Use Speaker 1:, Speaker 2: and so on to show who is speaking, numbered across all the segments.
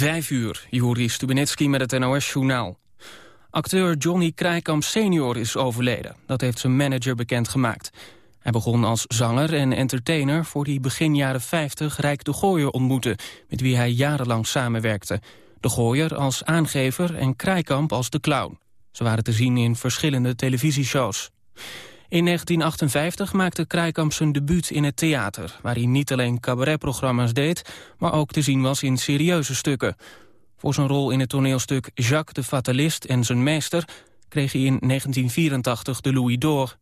Speaker 1: Vijf uur, Juri Stubenitski met het NOS-journaal. Acteur Johnny Krijkamp senior is overleden. Dat heeft zijn manager bekendgemaakt. Hij begon als zanger en entertainer... voor die begin jaren 50 Rijk de Gooier ontmoette... met wie hij jarenlang samenwerkte. De Gooier als aangever en Krijkamp als de clown. Ze waren te zien in verschillende televisieshows. In 1958 maakte Krijkamp zijn debuut in het theater... waar hij niet alleen cabaretprogramma's deed... maar ook te zien was in serieuze stukken. Voor zijn rol in het toneelstuk Jacques de Fatalist en zijn meester... kreeg hij in 1984 de Louis d'Or.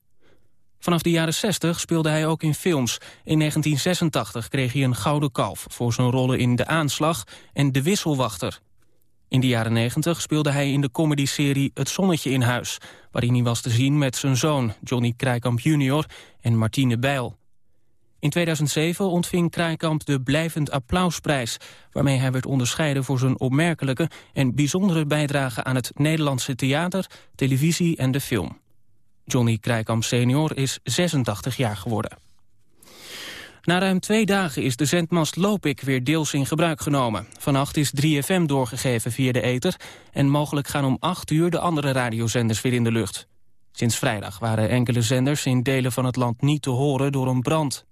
Speaker 1: Vanaf de jaren 60 speelde hij ook in films. In 1986 kreeg hij een Gouden Kalf voor zijn rollen in De Aanslag en De Wisselwachter. In de jaren 90 speelde hij in de comedyserie Het Zonnetje in Huis... waarin hij was te zien met zijn zoon Johnny Krijkamp jr. en Martine Bijl. In 2007 ontving Krijkamp de Blijvend Applausprijs... waarmee hij werd onderscheiden voor zijn opmerkelijke en bijzondere bijdrage... aan het Nederlandse theater, televisie en de film. Johnny Krijkamp senior is 86 jaar geworden. Na ruim twee dagen is de zendmast Lopik weer deels in gebruik genomen. Vannacht is 3FM doorgegeven via de ether... en mogelijk gaan om 8 uur de andere radiozenders weer in de lucht. Sinds vrijdag waren enkele zenders in delen van het land niet te horen door een brand.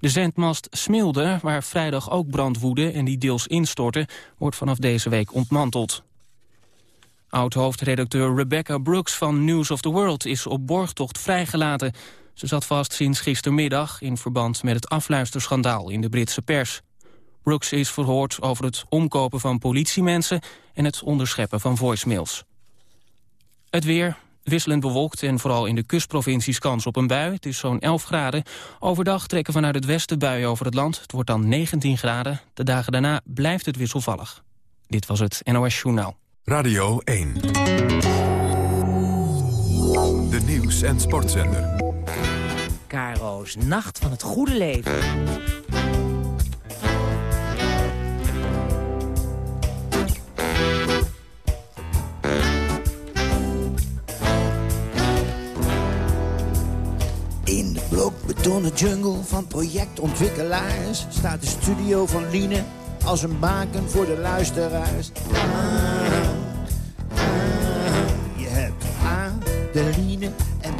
Speaker 1: De zendmast Smilde, waar vrijdag ook brand woedde en die deels instortte... wordt vanaf deze week ontmanteld. Oud-hoofdredacteur Rebecca Brooks van News of the World is op borgtocht vrijgelaten. Ze zat vast sinds gistermiddag in verband met het afluisterschandaal in de Britse pers. Brooks is verhoord over het omkopen van politiemensen en het onderscheppen van voicemails. Het weer, wisselend bewolkt en vooral in de kustprovincies kans op een bui. Het is zo'n 11 graden. Overdag trekken vanuit het westen buien over het land. Het wordt dan 19 graden. De dagen daarna blijft het wisselvallig. Dit was het NOS Journaal.
Speaker 2: Radio 1. De nieuws- en sportzender.
Speaker 3: Caro's Nacht van het Goede Leven.
Speaker 4: In de blokbetonnen jungle van projectontwikkelaars... staat de studio van Liene als een baken voor de luisteraars. Ah, ah, je hebt Adeline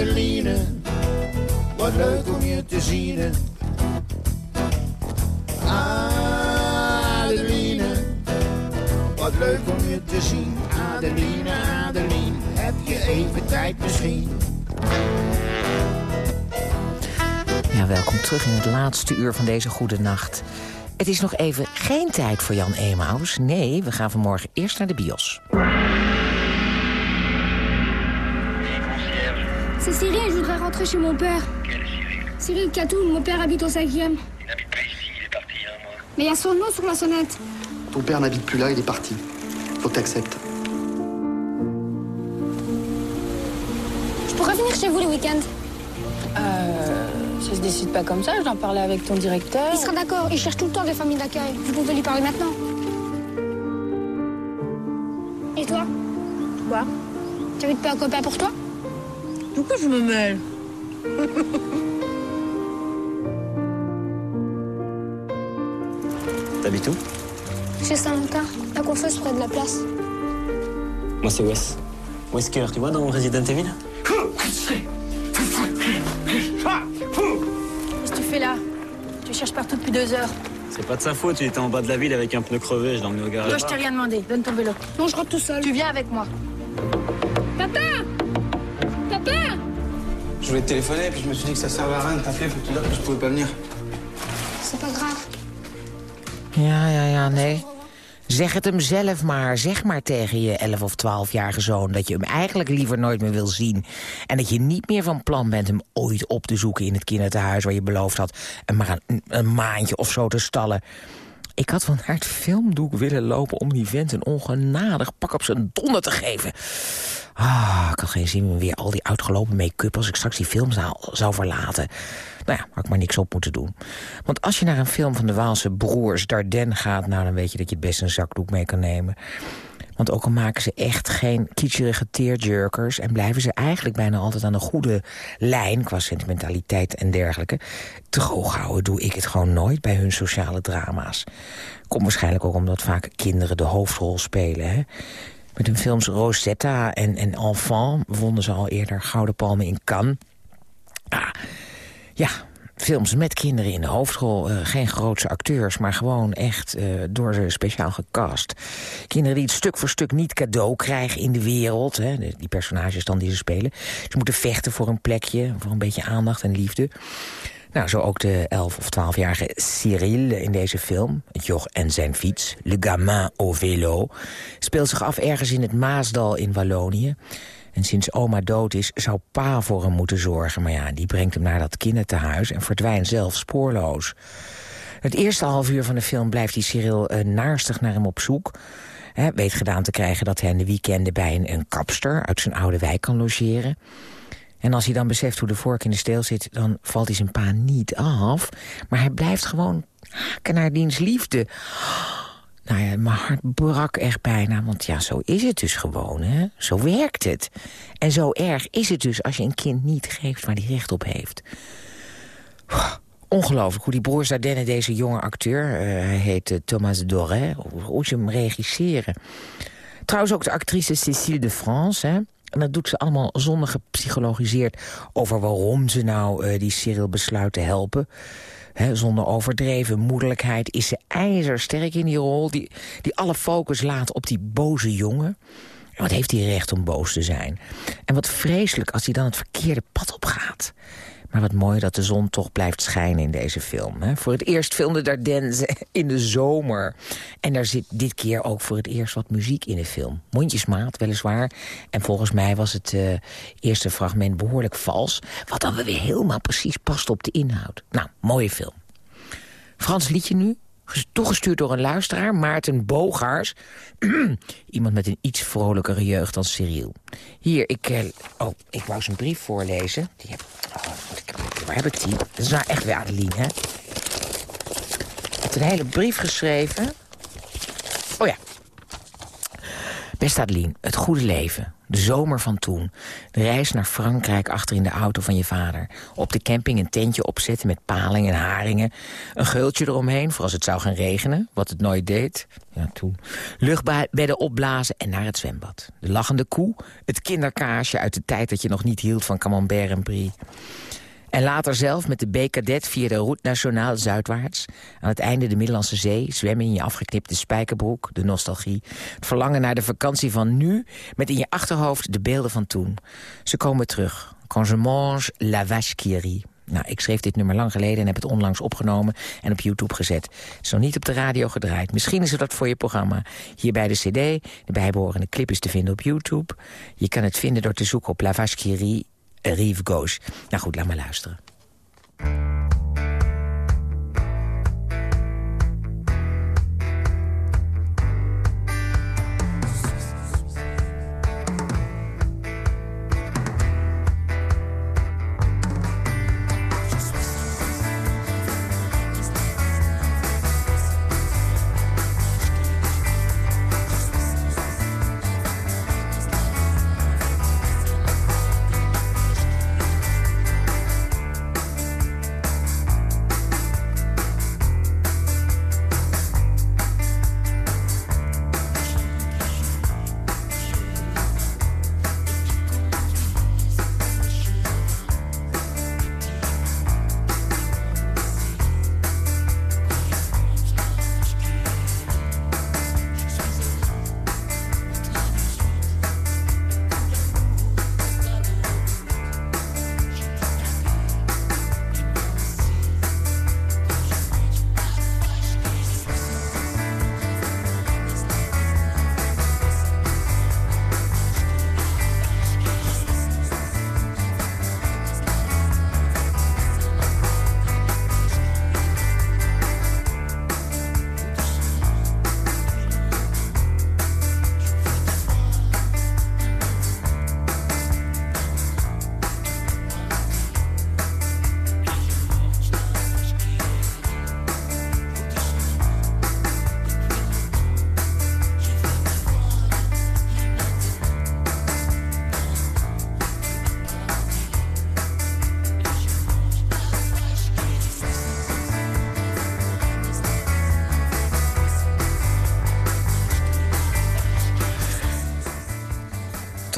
Speaker 4: Adeline, wat leuk om je te zien. Adeline, wat leuk om je te zien. Adeline, Adeline, heb je even tijd misschien?
Speaker 3: Ja, welkom terug in het laatste uur van deze goede nacht. Het is nog even geen tijd voor Jan Emaus. Nee, we gaan vanmorgen eerst naar de bios.
Speaker 5: C'est Cyril, je voudrais rentrer chez mon père. Cyril Catoun, mon père habite au cinquième.
Speaker 6: Il n'habite pas ici, il est parti, hein, moi.
Speaker 5: Mais il y a son nom sur la sonnette.
Speaker 7: Ton père n'habite plus là, il est parti. Faut que t'acceptes.
Speaker 5: Je pourrais venir chez vous les week-ends.
Speaker 8: Euh, ça se décide pas comme ça, je dois en parler avec ton directeur.
Speaker 5: Il sera d'accord, il cherche tout le temps des familles d'accueil. Vous pouvez lui parler maintenant. Et toi? Quoi? Tu habites pas un copain pour toi?
Speaker 8: Pourquoi je me mêle?
Speaker 9: T'habites où?
Speaker 5: Chez Saint-Martin, la coiffeuse près de la place.
Speaker 9: Moi, c'est Wes. Wesker, tu vois, dans Resident Evil?
Speaker 5: Qu'est-ce que tu fais là? Tu cherches partout depuis deux heures.
Speaker 9: C'est pas de sa faute, il était en bas de la ville avec un pneu crevé, je l'ai emmené au garage.
Speaker 5: Moi, je t'ai rien demandé. Donne ton vélo. Non, je rentre tout seul. Tu viens avec moi.
Speaker 10: Voulais te téléphoner, et puis je me suis dit que ça servait à rien de t'appeler pour te dire que je pouvais pas venir.
Speaker 5: C'est pas grave.
Speaker 3: Ja, ja, ja, nee. Zeg het hem zelf maar. Zeg maar tegen je 11 of 12-jarige zoon... dat je hem eigenlijk liever nooit meer wil zien. En dat je niet meer van plan bent hem ooit op te zoeken... in het kinderthuis waar je beloofd had... en maar een, een maandje of zo te stallen. Ik had wel naar het filmdoek willen lopen om die vent een ongenadig pak op zijn donder te geven. Ah, ik had geen zin meer weer al die uitgelopen make-up als ik straks die filmzaal zou verlaten. Nou ja, had ik maar niks op moeten doen. Want als je naar een film van de Waalse broers Dardenne gaat... nou, dan weet je dat je het best een zakdoek mee kan nemen. Want ook al maken ze echt geen kitscherige tearjerkers... en blijven ze eigenlijk bijna altijd aan de goede lijn... qua sentimentaliteit en dergelijke... droog houden doe ik het gewoon nooit bij hun sociale drama's. Komt waarschijnlijk ook omdat vaak kinderen de hoofdrol spelen, hè? Met hun films Rosetta en, en Enfant wonnen ze al eerder Gouden Palmen in Cannes. Ah, ja, films met kinderen in de hoofdrol. Uh, geen grootse acteurs, maar gewoon echt uh, door ze speciaal gecast. Kinderen die het stuk voor stuk niet cadeau krijgen in de wereld. Hè, die personages dan die ze spelen. Ze moeten vechten voor een plekje, voor een beetje aandacht en liefde. Nou, zo ook de 11 of 12-jarige Cyril in deze film. Het joch en zijn fiets, Le Gamin au vélo... speelt zich af ergens in het Maasdal in Wallonië. En sinds oma dood is, zou pa voor hem moeten zorgen. Maar ja, die brengt hem naar dat kindertehuis en verdwijnt zelf spoorloos. Het eerste half uur van de film blijft die Cyril uh, naarstig naar hem op zoek. Weet gedaan te krijgen dat hij in de weekenden bij een, een kapster uit zijn oude wijk kan logeren. En als hij dan beseft hoe de vork in de steel zit... dan valt hij zijn pa niet af. Maar hij blijft gewoon haken naar diens liefde. Nou ja, mijn hart brak echt bijna, want ja, zo is het dus gewoon, hè. Zo werkt het. En zo erg is het dus als je een kind niet geeft waar hij recht op heeft. Ongelooflijk hoe die broers Dardenne, deze jonge acteur... Uh, hij heet uh, Thomas Doré, hoe ze hem regisseren. Trouwens ook de actrice Cécile de France, hè. En dat doet ze allemaal zonder gepsychologiseerd over waarom ze nou uh, die Cyril besluit te helpen. Zonder overdreven moedelijkheid is ze ijzersterk in die rol... Die, die alle focus laat op die boze jongen. En wat heeft hij recht om boos te zijn? En wat vreselijk als hij dan het verkeerde pad opgaat. Maar wat mooi dat de zon toch blijft schijnen in deze film. Hè? Voor het eerst filmde Dardenne in de zomer. En daar zit dit keer ook voor het eerst wat muziek in de film. Mondjesmaat, weliswaar. En volgens mij was het uh, eerste fragment behoorlijk vals. Wat dan weer helemaal precies past op de inhoud. Nou, mooie film. Frans liedje nu, toegestuurd door een luisteraar, Maarten Bogaars. Iemand met een iets vrolijkere jeugd dan Cyril. Hier, ik, eh, oh, ik wou zijn brief voorlezen. Die heb, oh, waar heb ik die? Dat is nou echt weer Adeline, hè? Ik heb een hele brief geschreven. Oh ja. Beste Adeline, het goede leven. De zomer van toen. De reis naar Frankrijk achter in de auto van je vader. Op de camping een tentje opzetten met paling en haringen. Een geultje eromheen voor als het zou gaan regenen. Wat het nooit deed. Ja, toen. Luchtbedden opblazen en naar het zwembad. De lachende koe. Het kinderkaasje uit de tijd dat je nog niet hield van camembert en brie. En later zelf met de B-cadet via de Route Nationale zuidwaarts. Aan het einde de Middellandse Zee, zwemmen in je afgeknipte spijkerbroek, de nostalgie. Het verlangen naar de vakantie van nu, met in je achterhoofd de beelden van toen. Ze komen terug. Quand je mange la vache qui rit. Nou, ik schreef dit nummer lang geleden en heb het onlangs opgenomen en op YouTube gezet. Het is nog niet op de radio gedraaid. Misschien is het dat voor je programma. Hier bij de cd, de bijbehorende clip is te vinden op YouTube. Je kan het vinden door te zoeken op La Vache qui rit Rive Gauche. Nou goed, laat maar luisteren.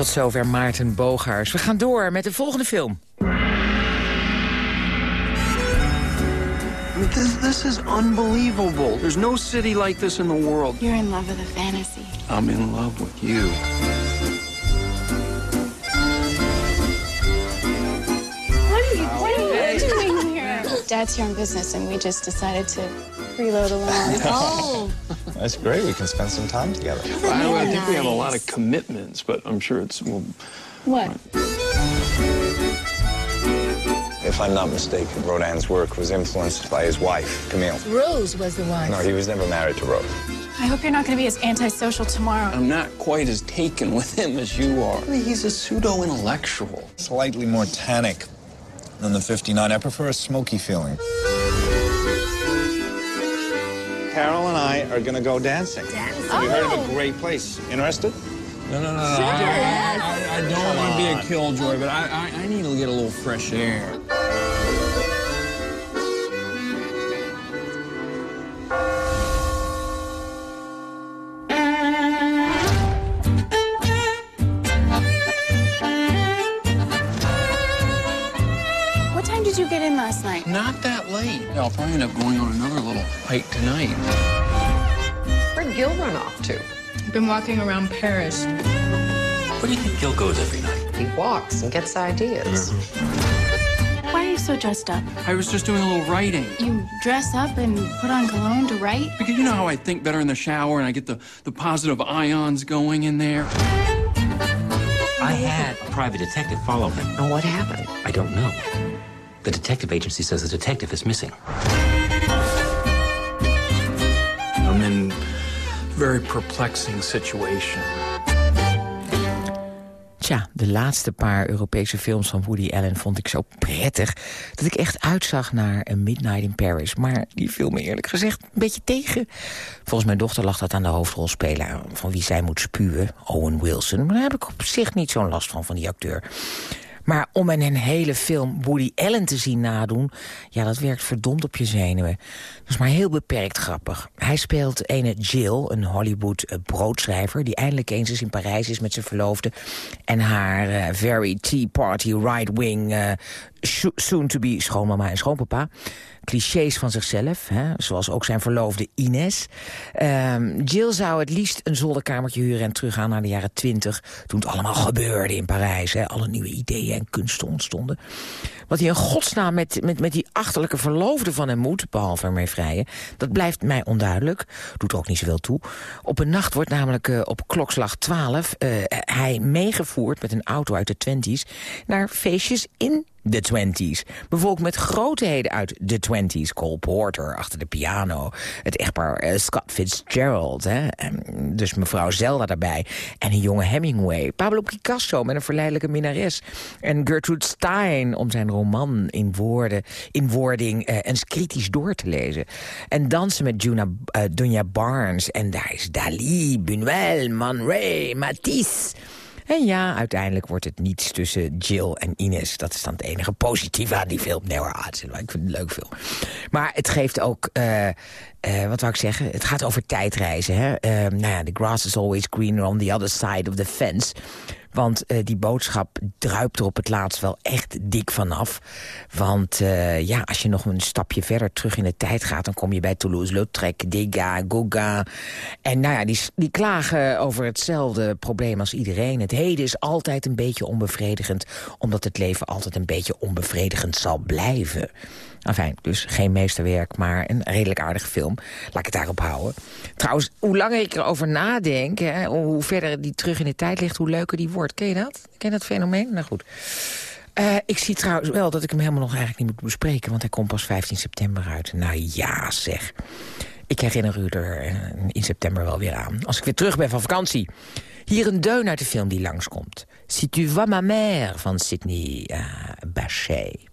Speaker 3: Tot zover Maarten Bogaars. We gaan door met de volgende film.
Speaker 11: This, this is unbelievable. There's no city like this in the world.
Speaker 8: You're in love with a fantasy.
Speaker 11: I'm in love with you.
Speaker 8: What are you, what are you doing here? Dad's here on business, and we just decided to freeload along.
Speaker 12: Oh. That's great. We can spend some time together.
Speaker 11: I, I think we have a lot of commitments, but I'm sure it's well.
Speaker 8: What?
Speaker 12: If I'm not mistaken, Rodin's work was influenced by his wife, Camille.
Speaker 8: Rose was the one.
Speaker 12: No, he was never married to Rose.
Speaker 8: I hope you're not going to be as antisocial tomorrow.
Speaker 11: I'm not quite as taken with him as you are. I mean, he's a pseudo intellectual.
Speaker 12: Slightly more tannic than the 59. I prefer a smoky feeling. Carol and I are going to go dancing. Dancing? We heard of a oh. great place. Interested?
Speaker 11: No, no, no, no. I, I, I don't want to be a killjoy, but I, I, I need to get a little fresh air.
Speaker 8: What time did you get in last night?
Speaker 11: Not that late. I'll probably end up going on another little hike tonight.
Speaker 13: Where'd Gil run off to?
Speaker 8: Been walking around Paris.
Speaker 9: Where do you think Gil goes every night?
Speaker 13: He walks and gets ideas.
Speaker 8: Why are you so dressed up?
Speaker 11: I was just doing a little writing.
Speaker 8: You dress up and put on cologne to write?
Speaker 11: Because you know how I think better in the shower and I get the, the positive ions going in there?
Speaker 9: I had a private detective follow him.
Speaker 13: And what happened?
Speaker 9: I don't know. The detective agency says the detective is missing.
Speaker 11: I'm in a very perplexing situation.
Speaker 3: Tja, de laatste paar Europese films van Woody Allen vond ik zo prettig... dat ik echt uitzag naar A Midnight in Paris. Maar die viel me eerlijk gezegd een beetje tegen. Volgens mijn dochter lag dat aan de hoofdrolspeler... van wie zij moet spuwen, Owen Wilson. Maar daar heb ik op zich niet zo'n last van, van die acteur. Maar om in een hele film Woody Allen te zien nadoen... ja, dat werkt verdomd op je zenuwen. Dat is maar heel beperkt grappig. Hij speelt ene Jill, een Hollywood eh, broodschrijver... die eindelijk eens eens in Parijs is met zijn verloofde... en haar eh, very Tea Party right-wing... eh, soon-to-be schoonmama en schoonpapa. Clichés van zichzelf, hè, zoals ook zijn verloofde Ines. Ehm, Jill zou het liefst een zolderkamertje huren en teruggaan naar de jaren twintig... toen het allemaal gebeurde in Parijs. Hè, alle nieuwe ideeën en kunsten ontstonden. Wat hij in godsnaam met, met, met die achterlijke verloofde van hem moet... behalve ermee vrijen, dat blijft mij onduidelijk. Doet ook niet zoveel toe. Op een nacht wordt namelijk uh, op klokslag 12... Uh, hij meegevoerd met een auto uit de twenties... naar feestjes in de twenties. Bevolkt met grootheden uit de twenties. Cole Porter achter de piano. Het echtpaar uh, Scott Fitzgerald. Hè? Dus mevrouw Zelda daarbij. En een jonge Hemingway. Pablo Picasso met een verleidelijke minnares. En Gertrude Stein om zijn roman in, woorden, in wording uh, eens kritisch door te lezen. En dansen met Juna, uh, Dunja Barnes. En daar is Dali, Buñuel, Man Ray, Matisse... En ja, uiteindelijk wordt het niets tussen Jill en Ines. Dat is dan het enige positieve aan die film. Nee hoor, ik vind het een leuk film. Maar het geeft ook... Uh, uh, wat wou ik zeggen? Het gaat over tijdreizen. Hè? Uh, nou ja, the grass is always greener on the other side of the fence. Want uh, die boodschap druipt er op het laatst wel echt dik vanaf. Want uh, ja, als je nog een stapje verder terug in de tijd gaat... dan kom je bij Toulouse-Lautrec, Degas, Gauguin. En nou ja, die, die klagen over hetzelfde probleem als iedereen. Het heden is altijd een beetje onbevredigend... omdat het leven altijd een beetje onbevredigend zal blijven. Enfin, dus geen meesterwerk, maar een redelijk aardige film. Laat ik het daarop houden. Trouwens, hoe langer ik erover nadenk... Hè, hoe verder die terug in de tijd ligt, hoe leuker die wordt. Ken je dat? Ken je dat fenomeen? Nou goed. Uh, ik zie trouwens wel dat ik hem helemaal nog eigenlijk niet moet bespreken... want hij komt pas 15 september uit. Nou ja, zeg. Ik herinner u er in september wel weer aan. Als ik weer terug ben van vakantie. Hier een deun uit de film die langskomt. Si tu vois ma mère van Sidney uh, Bechet.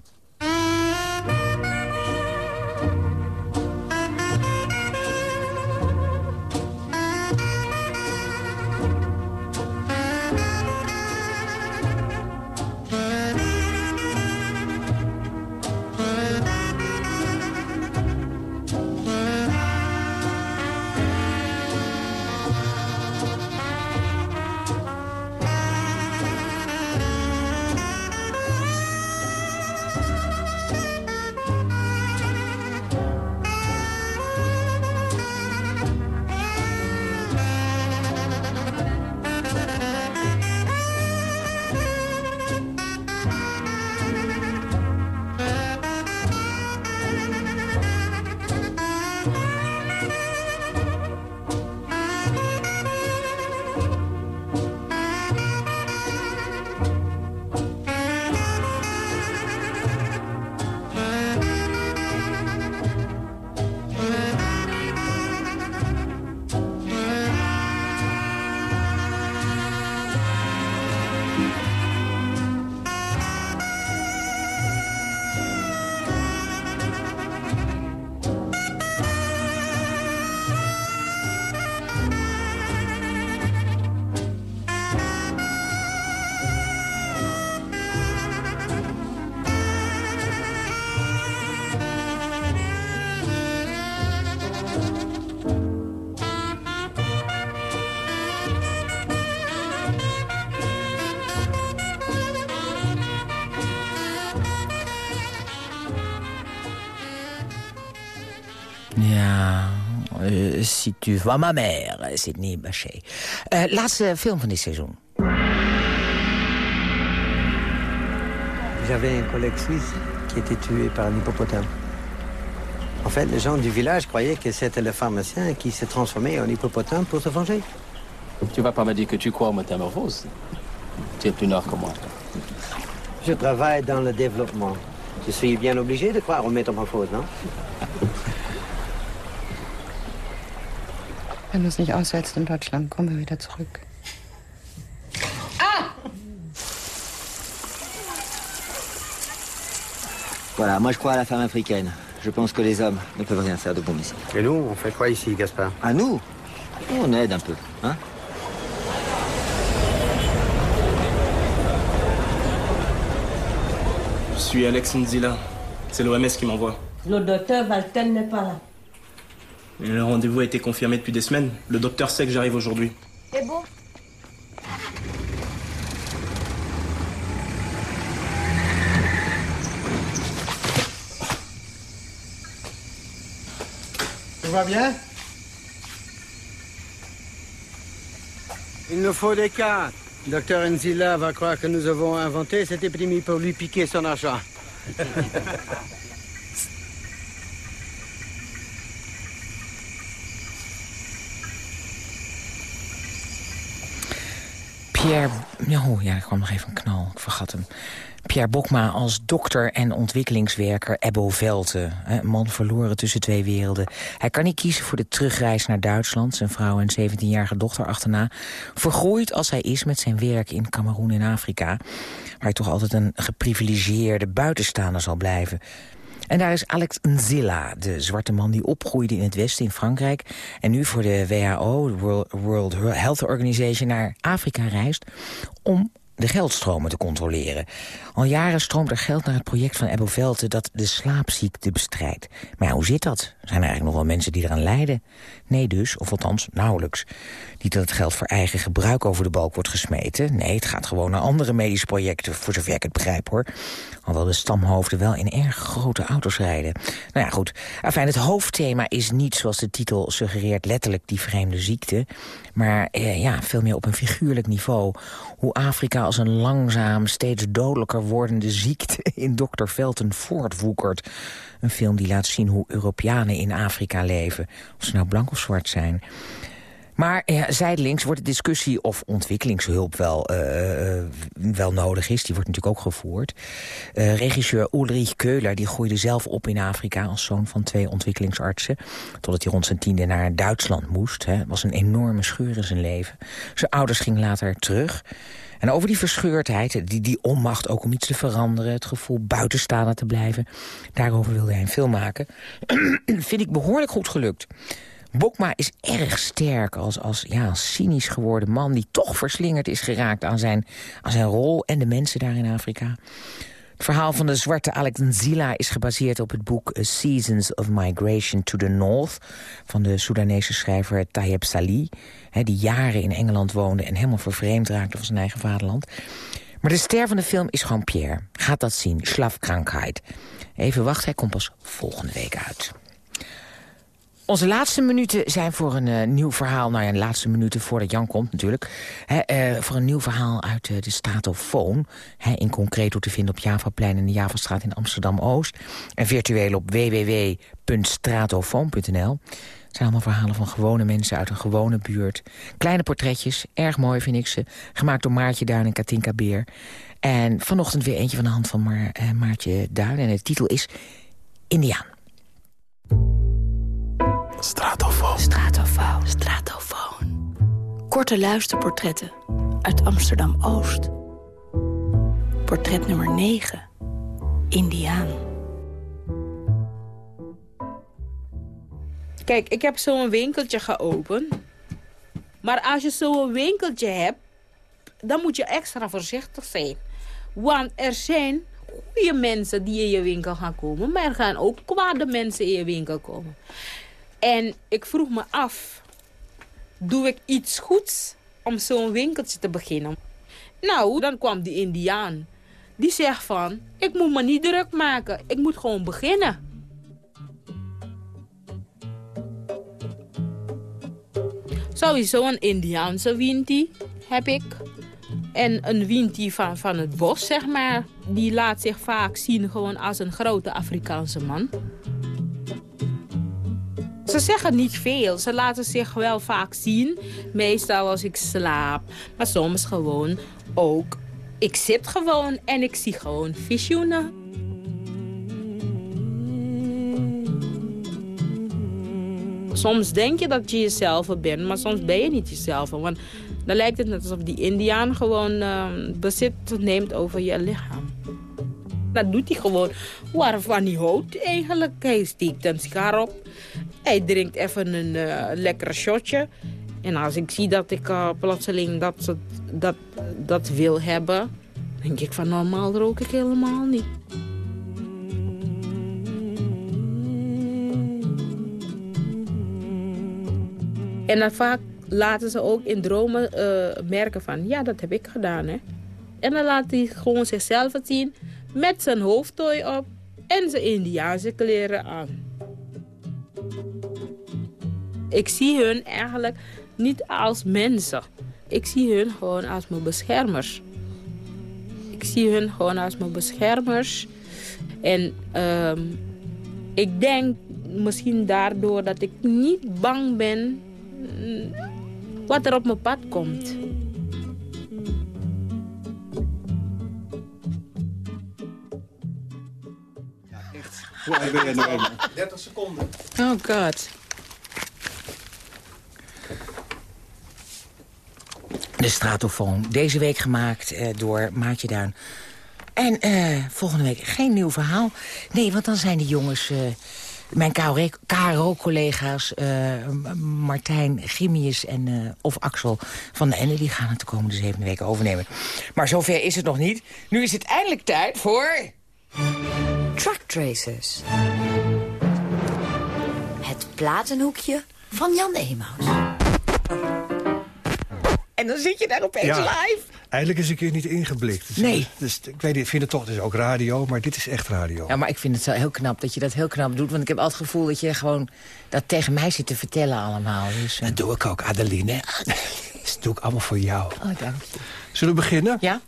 Speaker 3: Si tu vois ma mère, Sidney Bachet. Uh, laatste film van dit seizoen.
Speaker 14: J'avais un collègue suisse qui était tué par un hippopotame. En fait, les gens du village croyaient que c'était le pharmacien qui s'est transformé en hippopotame pour se venger.
Speaker 9: Tu vas pas me dire que tu crois en métamorphose. Tu es plus nord que moi.
Speaker 14: Je travaille dans le développement. Je suis bien obligé de croire en métamorphose, non?
Speaker 13: Wenn du es nicht auswärtst in Deutschland, kommen wir wieder zurück.
Speaker 15: Voilà, moi je crois à la femme africaine. Je pense que les hommes ne peuvent rien faire de bon ici.
Speaker 14: Et nous, on fait quoi ici, Gaspard?
Speaker 15: À nous? On aide un peu, hein?
Speaker 10: Je suis Alex Nzila. C'est l'OMS qui m'envoie.
Speaker 16: Le docteur Valten n'est pas là.
Speaker 10: Le rendez-vous a été confirmé depuis des semaines. Le docteur sait que j'arrive aujourd'hui.
Speaker 5: C'est bon?
Speaker 14: Tout va bien? Il nous faut des cas. Docteur Nzila va croire que nous avons inventé cette épidémie pour lui piquer son argent.
Speaker 3: Pierre... Oh ja, er kwam nog even een knal. Ik vergat hem. Pierre Bokma als dokter en ontwikkelingswerker Ebbo Velte. Man verloren tussen twee werelden. Hij kan niet kiezen voor de terugreis naar Duitsland... zijn vrouw en 17-jarige dochter achterna. Vergroeid als hij is met zijn werk in Cameroen en Afrika... waar hij toch altijd een geprivilegeerde buitenstaander zal blijven... En daar is Alex Nzilla, de zwarte man die opgroeide in het westen in Frankrijk... en nu voor de WHO, de World Health Organization, naar Afrika reist... om de geldstromen te controleren. Al jaren stroomt er geld naar het project van Ebbo Velte dat de slaapziekte bestrijdt. Maar hoe zit dat? Zijn er eigenlijk nog wel mensen die eraan lijden? Nee dus, of althans nauwelijks. Niet dat het geld voor eigen gebruik over de balk wordt gesmeten. Nee, het gaat gewoon naar andere medische projecten, voor zover ik het begrijp hoor. Alhoewel de stamhoofden wel in erg grote auto's rijden. Nou ja, goed. Enfin, het hoofdthema is niet, zoals de titel suggereert, letterlijk die vreemde ziekte. Maar eh, ja, veel meer op een figuurlijk niveau. Hoe Afrika als een langzaam, steeds dodelijker wordende ziekte in Dr. Velten voortwoekert. Een film die laat zien hoe Europeanen in Afrika leven. Of ze nou blank of zwart zijn. Maar ja, zijdelings wordt de discussie of ontwikkelingshulp wel, uh, wel nodig is. Die wordt natuurlijk ook gevoerd. Uh, regisseur Ulrich Keuler die groeide zelf op in Afrika... als zoon van twee ontwikkelingsartsen. Totdat hij rond zijn tiende naar Duitsland moest. Het was een enorme scheur in zijn leven. Zijn ouders gingen later terug... En over die verscheurdheid, die, die onmacht ook om iets te veranderen... het gevoel buitenstaander te blijven... daarover wilde hij een film maken. Vind ik behoorlijk goed gelukt. Bokma is erg sterk als, als ja, cynisch geworden man... die toch verslingerd is geraakt aan zijn, aan zijn rol en de mensen daar in Afrika. Het verhaal van de zwarte Alex Nzila is gebaseerd op het boek Seasons of Migration to the North... van de Soedanese schrijver Tayeb Salih... die jaren in Engeland woonde en helemaal vervreemd raakte van zijn eigen vaderland. Maar de ster van de film is gewoon Pierre. Gaat dat zien, Schlafkrankheid. Even wachten, hij komt pas volgende week uit. Onze laatste minuten zijn voor een uh, nieuw verhaal. Nou ja, de laatste minuten voordat Jan komt natuurlijk. Uh, voor een nieuw verhaal uit uh, de Stratofoon. Hè, in concreto te vinden op Javaplein en de Javastraat in Amsterdam-Oost. En virtueel op www.stratofoon.nl. Het zijn allemaal verhalen van gewone mensen uit een gewone buurt. Kleine portretjes, erg mooi vind ik ze. Gemaakt door Maartje Duin en Katinka Beer. En vanochtend weer eentje van de hand van Ma Maartje Duin. En de titel is Indiaan.
Speaker 2: Stratofoon.
Speaker 17: Stratofoon. Stratofoon. Korte luisterportretten uit Amsterdam-Oost. Portret nummer 9. Indiaan.
Speaker 18: Kijk, ik heb zo'n winkeltje geopend. Maar als je zo'n winkeltje hebt, dan moet je extra voorzichtig zijn. Want er zijn goede mensen die in je winkel gaan komen. Maar er gaan ook kwade mensen in je winkel komen. En ik vroeg me af, doe ik iets goeds om zo'n winkeltje te beginnen? Nou, dan kwam die indiaan. Die zegt van, ik moet me niet druk maken. Ik moet gewoon beginnen. Sowieso een Indiaanse winti heb ik. En een winti van, van het bos, zeg maar. Die laat zich vaak zien gewoon als een grote Afrikaanse man. Ze zeggen niet veel. Ze laten zich wel vaak zien. Meestal als ik slaap. Maar soms gewoon ook. Ik zit gewoon en ik zie gewoon visioenen. Soms denk je dat je jezelf bent, maar soms ben je niet jezelf. Want dan lijkt het net alsof die Indiaan gewoon uh, bezit neemt over je lichaam. Dat doet hij gewoon waarvan hij houdt eigenlijk. Hij steekt een sigaar op. Hij drinkt even een uh, lekker shotje. En als ik zie dat ik uh, plotseling dat, dat, dat wil hebben... denk ik van normaal rook ik helemaal niet. En dan vaak laten ze ook in dromen uh, merken van... ja, dat heb ik gedaan, hè. En dan laat hij gewoon zichzelf zien met zijn hoofdtooi op en zijn Indiaanse kleren aan. Ik zie hun eigenlijk niet als mensen. Ik zie hun gewoon als mijn beschermers. Ik zie hun gewoon als mijn beschermers. En um, ik denk misschien daardoor dat ik niet bang ben wat er op mijn pad komt.
Speaker 12: Ja, echt. Hoe lang ben je nou
Speaker 10: 30 seconden.
Speaker 3: Oh god. De Stratofoon. Deze week gemaakt uh, door Maatje Duin. En uh, volgende week geen nieuw verhaal. Nee, want dan zijn de jongens... Uh, mijn KRO-collega's Martijn Gimius en of Axel van de Ende... die gaan het de komende zeven weken overnemen. Maar zover is het nog niet. Nu is het eindelijk tijd voor...
Speaker 19: Truck Tracers. Het platenhoekje van Jan Emaus.
Speaker 3: En dan zit je daar opeens
Speaker 20: Ja.
Speaker 3: live.
Speaker 20: Eindelijk is een keer niet ingeblikt. Dus,
Speaker 3: Nee.
Speaker 20: Dus, ik weet niet, ik vind het toch, het is ook radio, maar dit is echt radio.
Speaker 3: Ja, maar ik vind het zo heel knap dat je dat heel knap doet. Want ik heb altijd het gevoel dat je gewoon dat tegen mij zit te vertellen allemaal. Dus, eh,
Speaker 20: Dat doe ik ook, Adeline. Dat doe ik allemaal voor jou.
Speaker 3: Oh, dank je.
Speaker 20: Zullen we beginnen?
Speaker 3: Ja.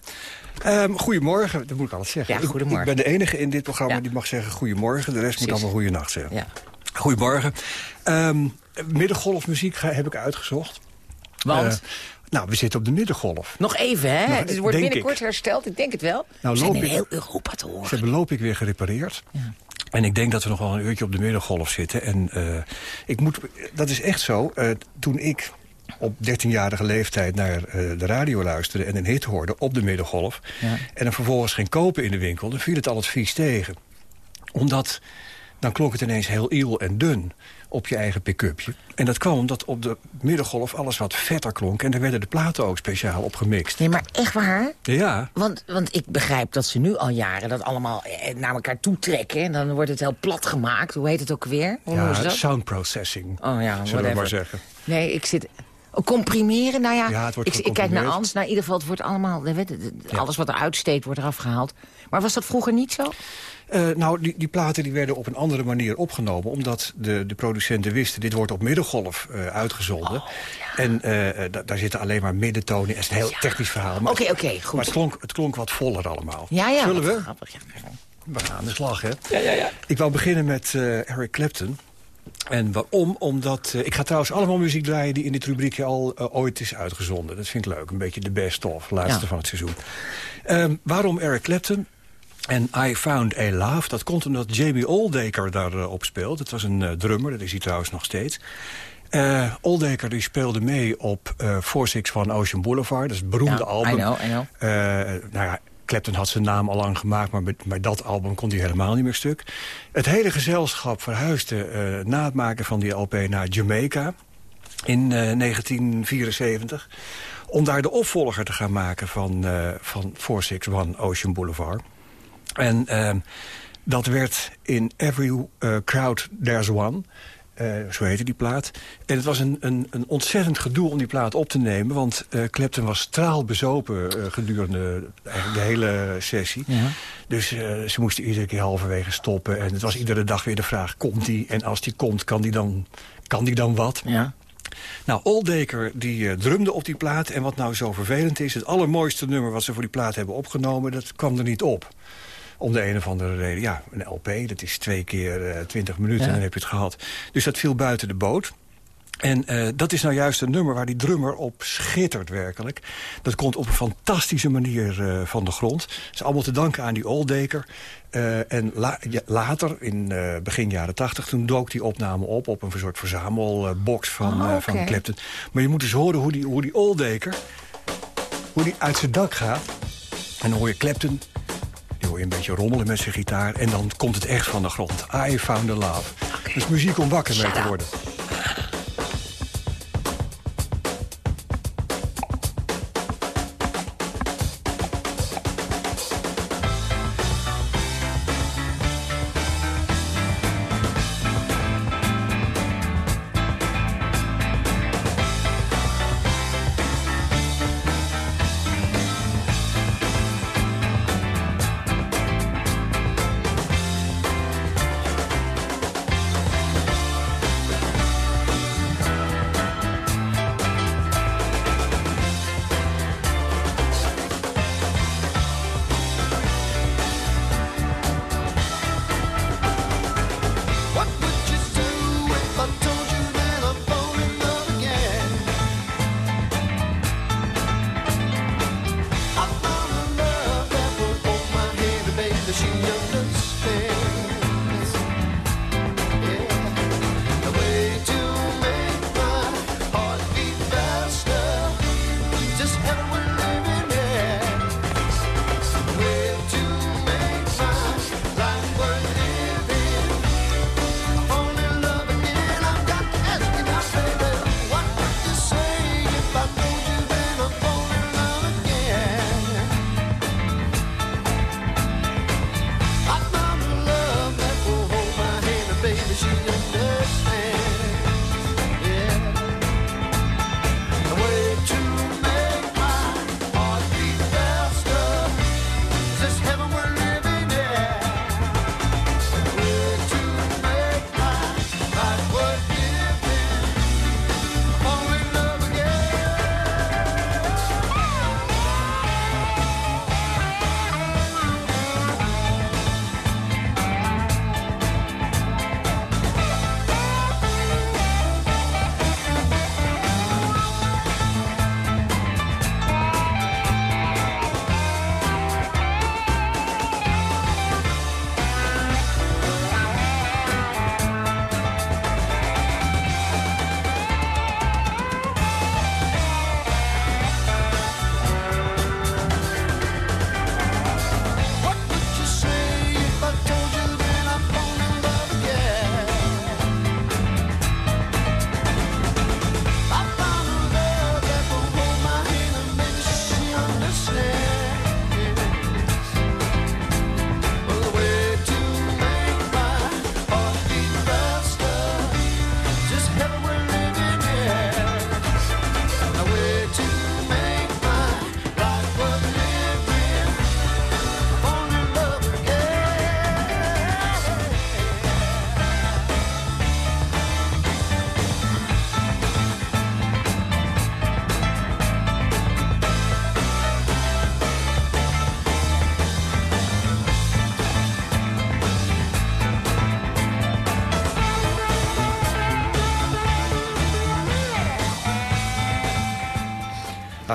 Speaker 20: Ehm, goedemorgen, dat moet ik alles zeggen.
Speaker 3: Ja,
Speaker 20: Ik-
Speaker 3: goedemorgen.
Speaker 20: Ik, ben de enige in dit programma
Speaker 3: Ja.
Speaker 20: die mag zeggen goedemorgen. De rest moet allemaal goeienacht zeggen.
Speaker 3: Ja.
Speaker 20: Goedemorgen. Ehm, middengolfmuziek ga- heb ik uitgezocht.
Speaker 3: Want?
Speaker 20: Eh, nou, we zitten op de middengolf.
Speaker 3: Nog even, hè?
Speaker 20: Nou,
Speaker 3: het wordt binnenkort
Speaker 20: ik.
Speaker 3: hersteld, ik denk het wel.
Speaker 20: Nou,
Speaker 3: We
Speaker 20: loop ik-
Speaker 3: heel Europa te horen.
Speaker 20: Ze hebben loop ik weer gerepareerd. En ik denk dat we nog wel een uurtje op de middengolf zitten. En eh, ik moet, dat is echt zo. Eh, toen ik op 13-jarige leeftijd naar eh, de radio luisterde... en een hit hoorde op de middengolf...
Speaker 3: Ja.
Speaker 20: en dan vervolgens ging kopen in de winkel... dan viel het altijd vies tegen. Omdat dan klonk het ineens heel iel en dun op je eigen pick-upje. En dat kwam omdat op de middengolf alles wat vetter klonk... en daar werden de platen ook speciaal op gemixt.
Speaker 3: Nee, maar echt waar?
Speaker 20: Ja,
Speaker 3: Want, want ik begrijp dat ze nu al jaren dat allemaal eh, naar elkaar toe trekken. En dan wordt het heel plat gemaakt. Hoe heet het ook weer? Hoe
Speaker 20: ja
Speaker 3: dat?
Speaker 20: sound processing,
Speaker 3: Oh ja,
Speaker 20: zullen we maar zeggen.
Speaker 3: Nee, ik zit... Oh, comprimeren, nou ja,
Speaker 20: Ja, het wordt
Speaker 3: ik, ik kijk naar. Ans. Nou, in ieder geval, het wordt allemaal... Alles wat er uitsteekt wordt eraf gehaald. Maar was dat vroeger niet zo?
Speaker 20: Eh, nou, die, die platen die werden op een andere manier opgenomen... omdat de, de producenten wisten, dit wordt op middengolf eh, uitgezonden.
Speaker 3: Oh,
Speaker 20: En eh, da- daar zitten alleen maar middentonen. Het is een heel technisch verhaal. maar-
Speaker 3: Oké, oké, goed.
Speaker 20: Maar het klonk, het klonk wat voller allemaal.
Speaker 3: Ja, ja.
Speaker 20: Zullen we?
Speaker 3: Grappig, ja.
Speaker 20: We gaan aan de slag, hè?
Speaker 3: Ja, ja, ja.
Speaker 20: Ik wou beginnen met eh, Eric Clapton. En waarom? Omdat... ik ga trouwens allemaal muziek draaien die in dit rubriekje al ooit is uitgezonden. Dat vind ik leuk. Een beetje de best of, laatste
Speaker 3: Ja.
Speaker 20: van het seizoen. Ehm, waarom Eric Clapton? En I Found a Love, dat komt omdat Jamie Oldaker daarop speelt. Het was een eh, drummer, dat is hij trouwens nog steeds. Eh Oldaker die speelde mee op eh 461 Ocean Boulevard. Dat is het beroemde album.
Speaker 3: I know, I know.
Speaker 20: Eh, nou ja, Clapton had zijn naam al lang gemaakt... maar met, met dat album kon hij helemaal niet meer stuk. Het hele gezelschap verhuisde eh, na het maken van die LP naar Jamaica... in eh, 1974 om daar de opvolger te gaan maken van, eh van 461 Ocean Boulevard. En ehm, dat werd in Every eh, Crowd There's One... Eh, zo heette die plaat. En het was een, een, een ontzettend gedoe om die plaat op te nemen... want eh Clapton was straalbezopen eh, gedurende de hele sessie.
Speaker 3: Ja.
Speaker 20: Dus ze moesten iedere keer halverwege stoppen. En het was iedere dag weer de vraag, komt die? En als die komt, kan die dan, kan die dan wat?
Speaker 3: Ja.
Speaker 20: Nou, Oldeker die uh, drumde op die plaat. En wat nou zo vervelend is, het allermooiste nummer... wat ze voor die plaat hebben opgenomen, dat kwam er niet op. Om de een of andere reden. Ja, een LP, dat is twee keer uh, 20 minuten en dan heb je het gehad. Dus dat viel buiten de boot. En uh, dat is nou juist een nummer waar die drummer op schittert werkelijk. Dat komt op een fantastische manier uh, van de grond. Dat is allemaal te danken aan die Oldeker. Uh, en la ja, later, in begin jaren tachtig, toen dook die opname op... op een soort verzamelbox van, oh, okay. van Clapton. Maar je moet eens horen hoe die, hoe die Oldeker... hoe die uit zijn dak gaat. En dan hoor je Clapton... Hoor je een beetje rommelen met zijn gitaar. En dan komt het echt van de grond. I found the love. Okay. Dus muziek om wakker mee te worden.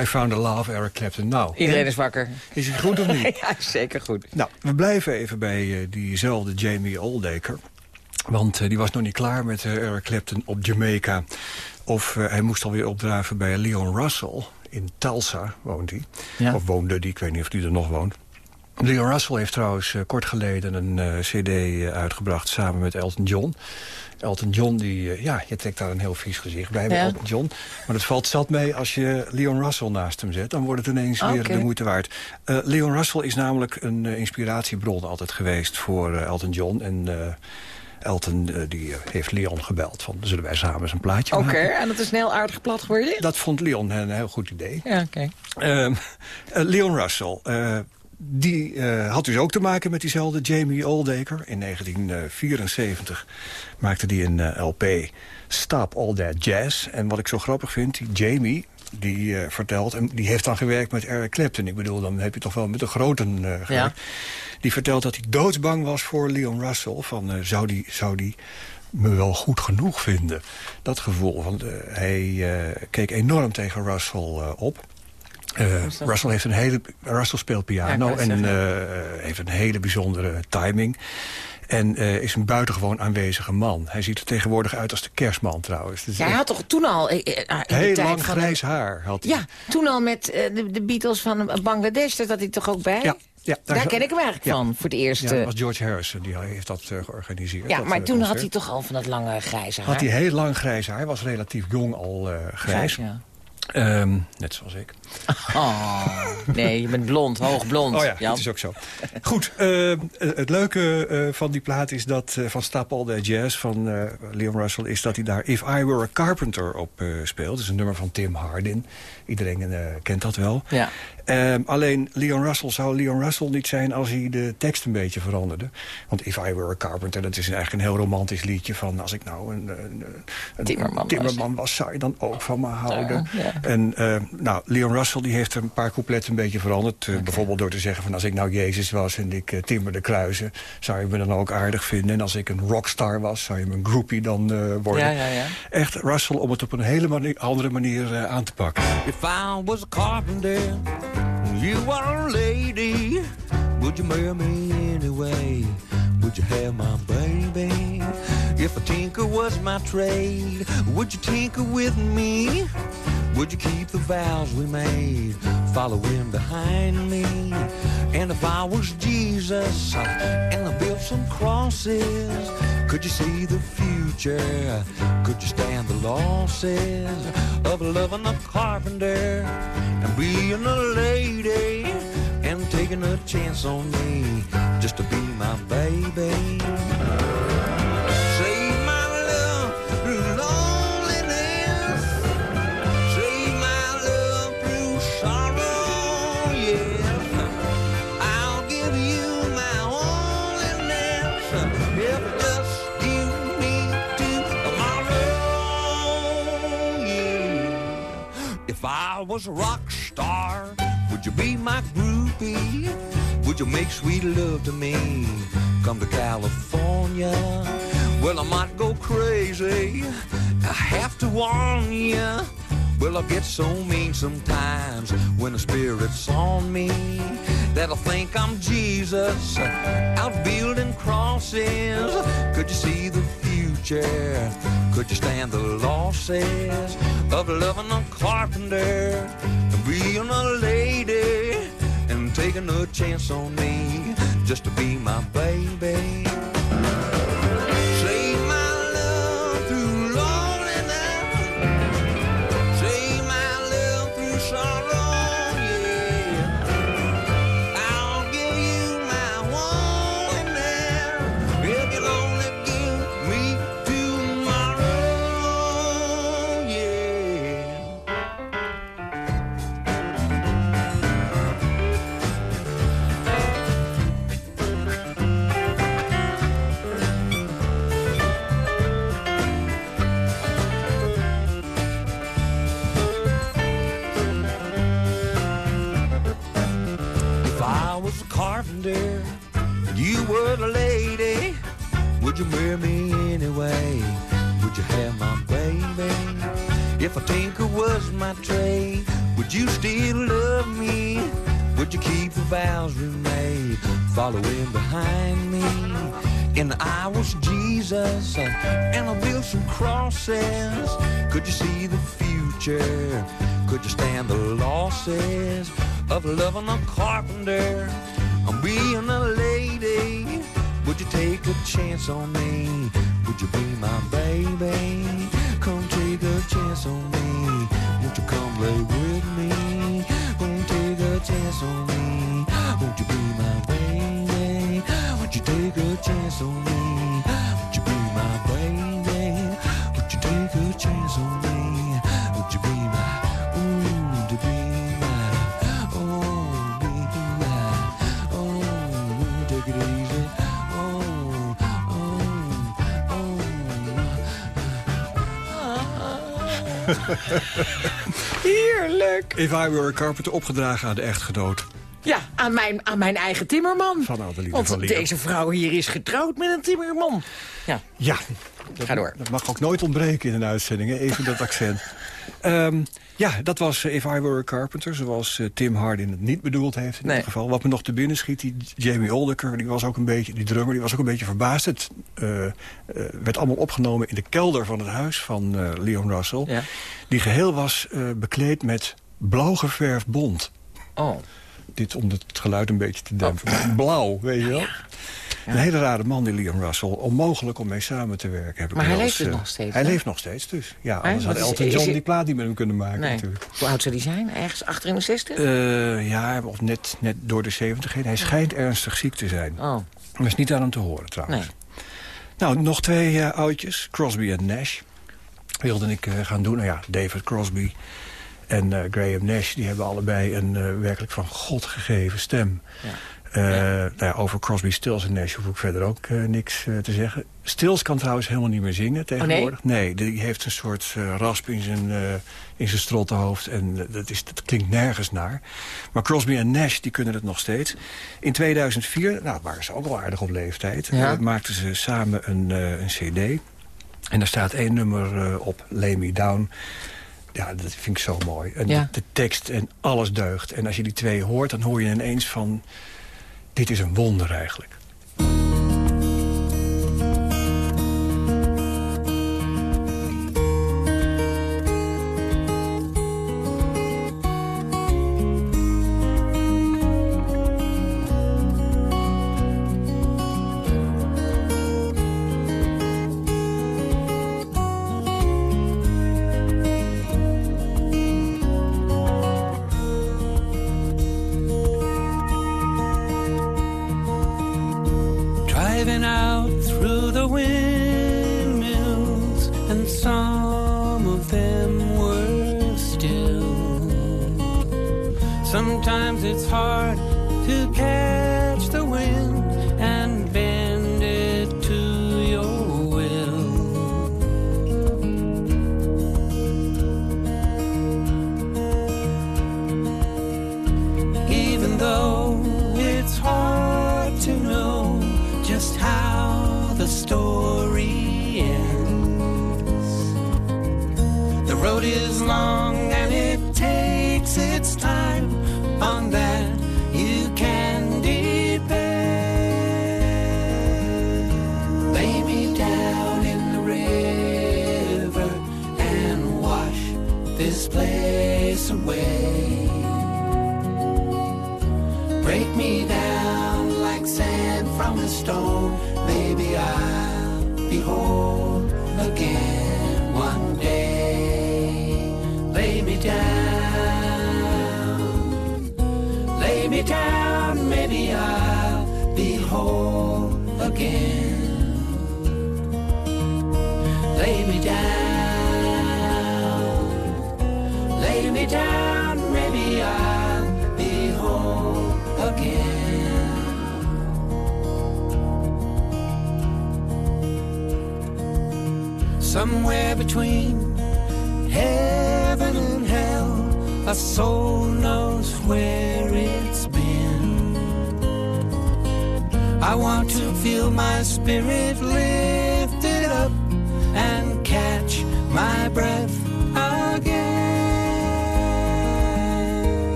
Speaker 20: I Found a Love, Eric Clapton. Nou,
Speaker 3: Iedereen is wakker.
Speaker 20: Is het goed of niet?
Speaker 3: ja, zeker goed.
Speaker 20: Nou, we blijven even bij uh, diezelfde Jamie Oldaker. Want uh, die was nog niet klaar met uh, Eric Clapton op Jamaica. Of hij moest alweer opdraven bij Leon Russell. In Tulsa woont hij. Ja. Of woonde die, ik weet niet of hij er nog woont. Leon Russell heeft trouwens kort geleden een cd uitgebracht... samen met Elton John. Elton John, die, ja, je trekt daar een heel vies gezicht bij, bij. Elton John. Maar het valt zat mee als je Leon Russell naast hem zet. Dan wordt het ineens okay. weer de moeite waard. Uh, Leon Russell is namelijk een uh, inspiratiebron altijd geweest voor Elton John. En Elton die, heeft Leon gebeld van, zullen wij samen eens een plaatje
Speaker 3: Oké,
Speaker 20: maken?
Speaker 3: en dat is snel aardig plat geworden?
Speaker 20: Dat vond Leon een heel goed idee.
Speaker 3: Ja, oké.
Speaker 20: Okay. Leon Russell die uh, had dus ook te maken met diezelfde Jamie Oldaker. In 1974 maakte die een uh, LP Stop All That Jazz. En wat ik zo grappig vind, die Jamie, die uh, vertelt... en die heeft dan gewerkt met Eric Clapton. Ik bedoel, dan heb je toch wel met de groten gewerkt. Ja. Die vertelt dat hij doodsbang was voor Leon Russell. Van, zou, die, zou die me wel goed genoeg vinden? Dat gevoel. Want hij keek enorm tegen Russell op. Uh, Russell, heeft een hele, Russell speelt piano ja, en uh, heeft een hele bijzondere timing. En uh, is een buitengewoon aanwezige man. Hij ziet er tegenwoordig uit als de kerstman trouwens.
Speaker 3: Dus ja, hij had toch toen al... In
Speaker 20: heel
Speaker 3: de
Speaker 20: lang grijs haar had hij.
Speaker 3: Ja, toen al met de, de, Beatles van Bangladesh, daar zat hij toch ook bij?
Speaker 20: Ja. Ja,
Speaker 3: daar, daar ken ik hem eigenlijk ja. van, voor het eerst.
Speaker 20: Ja, dat was George Harrison, die heeft dat uh, georganiseerd.
Speaker 3: Ja,
Speaker 20: dat,
Speaker 3: maar
Speaker 20: uh,
Speaker 3: toen
Speaker 20: concert.
Speaker 3: had hij toch al van dat lange grijze haar?
Speaker 20: Had hij heel lang grijs haar. Hij was relatief jong al uh, grijs.
Speaker 3: Grijs, ja.
Speaker 20: Um, net zoals ik.
Speaker 3: Oh, nee, je bent blond, hoogblond.
Speaker 20: Oh ja,
Speaker 3: Jan.
Speaker 20: dat is ook zo. Goed, uh, het leuke uh, van die plaat is dat... Uh, van All That Jazz van Leon Russell... is dat hij daar If I Were a Carpenter op speelt. Dat is een nummer van Tim Hardin. Iedereen kent dat wel.
Speaker 3: Ja.
Speaker 20: Um, alleen Leon Russell zou Leon Russell niet zijn als hij de tekst een beetje veranderde. Want If I Were a Carpenter, dat is eigenlijk een heel romantisch liedje van... als ik nou een, een, een
Speaker 3: timmerman,
Speaker 20: timmerman was, zou je dan ook van me houden.
Speaker 3: Ja, ja.
Speaker 20: En uh, nou, Leon Russell die heeft er een paar coupletten een beetje veranderd. Uh, okay. Bijvoorbeeld door te zeggen van als ik nou Jezus was en ik uh, timmerde kruisen... zou je me dan ook aardig vinden. En als ik een rockstar was, zou je me een groupie dan uh, worden.
Speaker 3: Ja, ja, ja.
Speaker 20: Echt Russell om het op een hele manier, andere manier uh, aan te pakken.
Speaker 21: If I was a carpenter, you were a lady, would you marry me anyway? Would you have my baby? If a tinker was my trade, would you tinker with me? Would you keep the vows we made, following behind me? And if I was Jesus and I built some crosses, could you see the future? Could you stand the losses of loving a carpenter and being a lady and taking a chance on me just to be my baby? I was a rock star, would you be my groupie? Would you make sweet love to me? Come to California. Well, I might go crazy. I have to warn ya. Well, I get so mean sometimes when the spirit's on me that I think I'm Jesus out building crosses. Could you see the future? Could you stand the losses of loving a carpenter and being a lady and taking a chance on me just to be my baby? Would you still love me? Would you keep the vows we made, following behind me? And I was Jesus, and I built some crosses. Could you see the future? Could you stand the losses of loving a carpenter? I'm being a lady. Would you take a chance on me? Would you be my baby? Come take a chance on me. Won't you with me? Come take a chance on me. Won't you be my baby? Would you take a chance on me? Would you be my baby? Would you take a chance on me? Would you be my,
Speaker 3: Heerlijk.
Speaker 20: If I Were a Carpenter opgedragen aan de echtgenoot.
Speaker 3: Ja, aan mijn, aan mijn eigen timmerman.
Speaker 20: Van Adeline
Speaker 3: Want
Speaker 20: van
Speaker 3: deze vrouw hier is getrouwd met een timmerman. Ja,
Speaker 20: Ja, dat,
Speaker 3: Ga door.
Speaker 20: dat mag ook nooit ontbreken in een uitzending, hè? even dat accent. Ehm, ja, dat was eh, If I Were a Carpenter, zoals eh, Tim Hardin het niet bedoeld heeft in
Speaker 3: Nee.
Speaker 20: dit geval. Wat me nog te binnen schiet, die Jamie Oldeker, die was ook een beetje, die drummer, die was ook een beetje verbaasd. Het eh, werd allemaal opgenomen in de kelder van het huis van eh, Leon Russell.
Speaker 3: Ja.
Speaker 20: Die geheel was bekleed met blauw geverfd bont.
Speaker 3: Oh.
Speaker 20: Dit om het geluid een beetje te dempen. Blauw, weet je wel? Een hele rare man, die Liam Russell. Onmogelijk om mee samen te werken. Heb ik
Speaker 3: Maar hij leeft dus nog steeds,
Speaker 20: Hij leeft nog steeds, dus. Ja, anders had Elton John die plaat niet met hem kunnen maken
Speaker 3: Nee.
Speaker 20: natuurlijk.
Speaker 3: Hoe oud zou die zijn? Ergens achter in de 60?
Speaker 20: Eh, ja, of net, net door de 70 heen. Hij schijnt ernstig ziek te zijn.
Speaker 3: Oh.
Speaker 20: Dat is niet aan hem te horen trouwens.
Speaker 3: Nee.
Speaker 20: Nou, nog twee eh, oudjes. Crosby en Nash. Wilde ik gaan doen. Nou ja, David Crosby en Graham Nash... die hebben allebei een werkelijk van God gegeven stem.
Speaker 3: Ja.
Speaker 20: Eh, nou ja, over Crosby, Stills en Nash hoef ik verder ook eh, niks eh, te zeggen. Stills kan trouwens helemaal niet meer zingen tegenwoordig. nee? die heeft een soort rasp in zijn, in zijn strottenhoofd. En dat, is, dat klinkt nergens naar. Maar Crosby en Nash die kunnen het nog steeds. In 2004, nou waren ze ook al aardig op leeftijd...
Speaker 3: Ja.
Speaker 20: maakten ze samen een, een cd. En daar staat één nummer op, Lay Me Down... Ja, dat vind ik zo mooi. En de, de tekst en alles deugt. En als je die twee hoort, dan hoor je ineens van... dit is een wonder eigenlijk.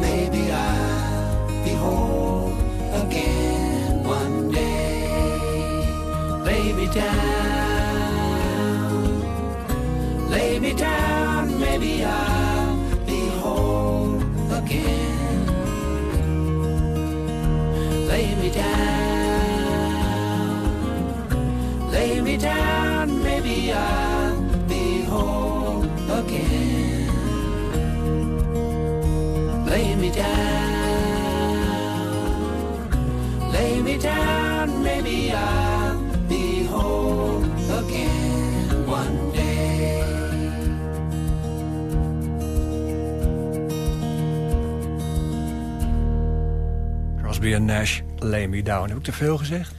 Speaker 22: Maybe I'll be whole again one day. Lay me down, lay me down. Maybe I'll be whole again. Lay me down, lay me down. me down, lay me down, maybe I'll be home again one day.
Speaker 20: Crosby en Nash, lay me down. Heb ik te veel gezegd?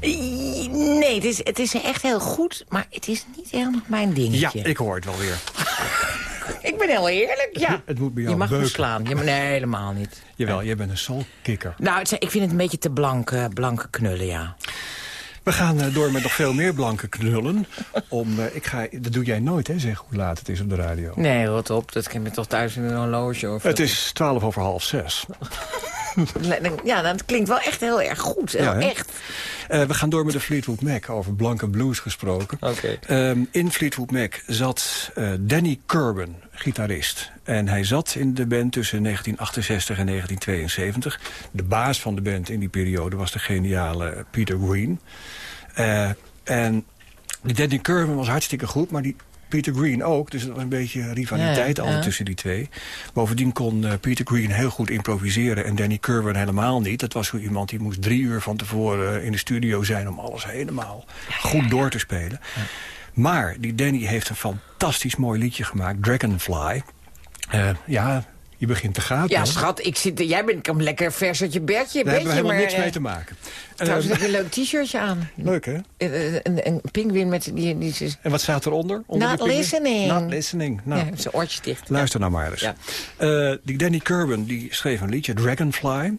Speaker 3: Nee, het is, het is echt heel goed, maar het is niet helemaal mijn dingetje.
Speaker 20: Ja, ik hoor het wel weer.
Speaker 3: Ik ben heel eerlijk, ja.
Speaker 20: Het moet bij jou
Speaker 3: Je mag me
Speaker 20: beuken.
Speaker 3: slaan. Je, nee, helemaal niet.
Speaker 20: Jawel, jij bent een soulkikker.
Speaker 3: Nou, het, ik vind het een beetje te blanke, blanke knullen, ja.
Speaker 20: We gaan eh, door met nog veel meer blanke knullen. Om, eh, ik ga, dat doe jij nooit, hè, zeg hoe laat het is op de radio.
Speaker 3: Nee, rot op. Dat kan je toch thuis in een horloge of...
Speaker 20: Het is twaalf over half zes.
Speaker 3: Ja, dat klinkt wel echt heel erg goed. Heel
Speaker 20: Ja, hè?
Speaker 3: echt.
Speaker 20: Eh, we gaan door met de Fleetwood Mac, over blanke blues gesproken.
Speaker 3: Oké.
Speaker 20: Ehm, in Fleetwood Mac zat Danny Curban, gitarist. En hij zat in de band tussen 1968 en 1972. De baas van de band in die periode was de geniale Peter Green. Eh, en die Danny Curban was hartstikke goed, maar die Peter Green ook. Dus er was een beetje rivaliteit
Speaker 3: Ja,
Speaker 20: altijd
Speaker 3: ja.
Speaker 20: tussen die twee. Bovendien kon eh, Peter Green heel goed improviseren... en Danny Curban helemaal niet. Dat was zo iemand die moest drie uur van tevoren eh, in de studio zijn... om alles helemaal goed door te spelen. Maar die Danny heeft een fantastisch mooi liedje gemaakt, Dragonfly. Eh, ja, je begint te gaan.
Speaker 3: Ja, schat, ik zit, jij bent een lekker vers uit je bedje.
Speaker 20: Daar hebben we helemaal
Speaker 3: maar,
Speaker 20: niks
Speaker 3: eh,
Speaker 20: mee te maken.
Speaker 3: Trouwens,
Speaker 20: Eh,
Speaker 3: heb je een leuk t-shirtje aan.
Speaker 20: leuk, hè?
Speaker 3: Eh, Een, een pinguïn met... Die, die, die,
Speaker 20: En wat staat eronder? onder
Speaker 3: Not listening.
Speaker 20: Not listening. Nou,
Speaker 3: Ja, zijn oortjes dicht.
Speaker 20: Luister nou maar eens.
Speaker 3: Ja.
Speaker 20: Die Danny Curban die schreef een liedje, Dragonfly.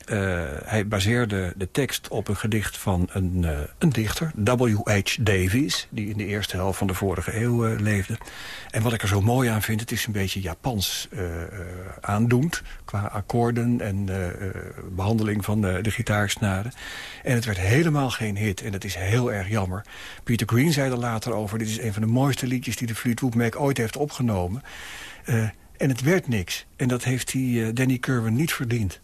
Speaker 20: Hij baseerde de tekst op een gedicht van een, eh, een dichter, W.H. Davies... die in de eerste helft van de vorige eeuw leefde. En wat ik er zo mooi aan vind, het is een beetje Japans eh, qua akkoorden en eh, eh, behandeling van de, de gitaarsnaren. En het werd helemaal geen hit en dat is heel erg jammer. Peter Green zei er later over... dit is een van de mooiste liedjes die de Fleetwood Mac ooit heeft opgenomen... Eh, en het werd niks. En dat heeft die Danny Curwen niet verdiend.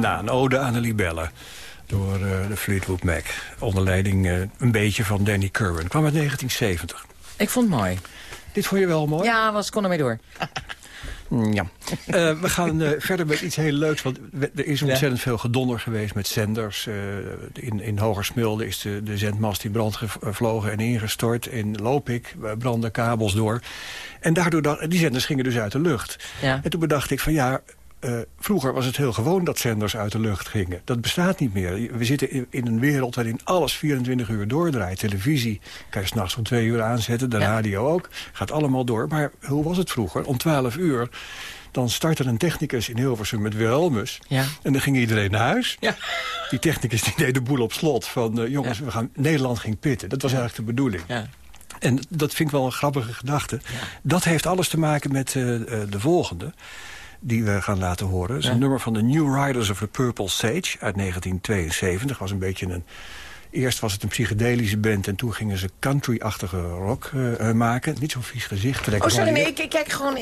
Speaker 20: Nou, een ode aan de libellen. Door eh, de Fleetwood Mac. Onder leiding eh, een beetje van Danny Curwen. Kwam uit 1970.
Speaker 3: Ik vond het mooi.
Speaker 20: Dit vond je wel mooi?
Speaker 3: Ja, was kon ermee door.
Speaker 20: Ja. Eh, we gaan verder met iets heel leuks. Want we- er is ontzettend veel gedonder geweest met zenders. In, in Hogersmilde is de, de zendmast die brand gevlogen en ingestort. In Lopik brandden kabels door. En daardoor, da- die zenders gingen dus uit de lucht.
Speaker 3: Ja.
Speaker 20: En toen bedacht ik van ja... eh, vroeger was het heel gewoon dat zenders uit de lucht gingen. Dat bestaat niet meer. We zitten in, in een wereld waarin alles 24 uur doordraait. Televisie kan je s'nachts om twee uur aanzetten. De radio ook. Gaat allemaal door. Maar hoe was het vroeger? Om 12 uur dan startte een technicus in Hilversum met Wilhelmus.
Speaker 3: Ja.
Speaker 20: En dan ging iedereen naar huis.
Speaker 3: Ja.
Speaker 20: Die technicus die deed de boel op slot. Van eh, jongens, we gaan, Nederland ging pitten. Dat was eigenlijk de bedoeling.
Speaker 3: Ja.
Speaker 20: En dat vind ik wel een grappige gedachte. Dat heeft alles te maken met eh, de volgende. Die we gaan laten horen. Dat is
Speaker 3: Ja.
Speaker 20: een nummer van de New Riders of the Purple Sage uit 1972. was een beetje een... Eerst was het een psychedelische band en toen gingen ze country-achtige rock eh, eh, maken. Niet zo'n vies gezicht trekken.
Speaker 3: Oh, sorry, nee, ik ik kijk gewoon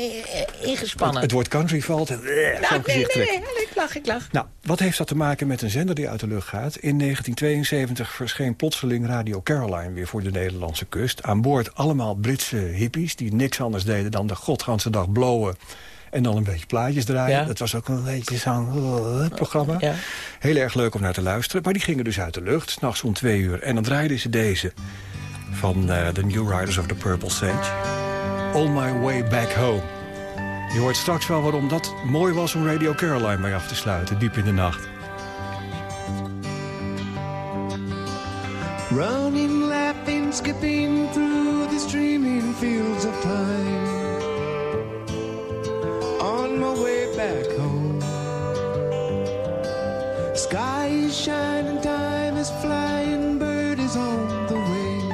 Speaker 3: ingespannen.
Speaker 20: het, het woord country valt en eh, zo'n
Speaker 3: nou, nee,
Speaker 20: gezicht
Speaker 3: nee, nee, ik lach, ik lach.
Speaker 20: Nou, wat heeft dat te maken met een zender die uit de lucht gaat? In 1972 verscheen plotseling Radio Caroline weer voor de Nederlandse kust. Aan boord allemaal Britse hippies die niks anders deden dan de godganse dag blowen. En dan een beetje plaatjes draaien.
Speaker 3: Ja.
Speaker 20: Dat was ook een beetje zo'n eh, programma.
Speaker 3: Ja.
Speaker 20: Heel erg leuk om naar te luisteren. Maar die gingen dus uit de lucht, s'nachts om twee uur. En dan draaiden ze deze van eh, de New Riders of the Purple Sage. All My Way Back Home. Je hoort straks wel waarom dat mooi was om Radio Caroline mee af te sluiten, diep in de nacht.
Speaker 23: Running, laughing, skipping through the streaming fields of time. On my way back home. Sky is shining, time is flying, bird is on the wing.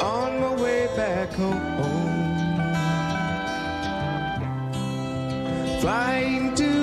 Speaker 23: On my way back home. Flying to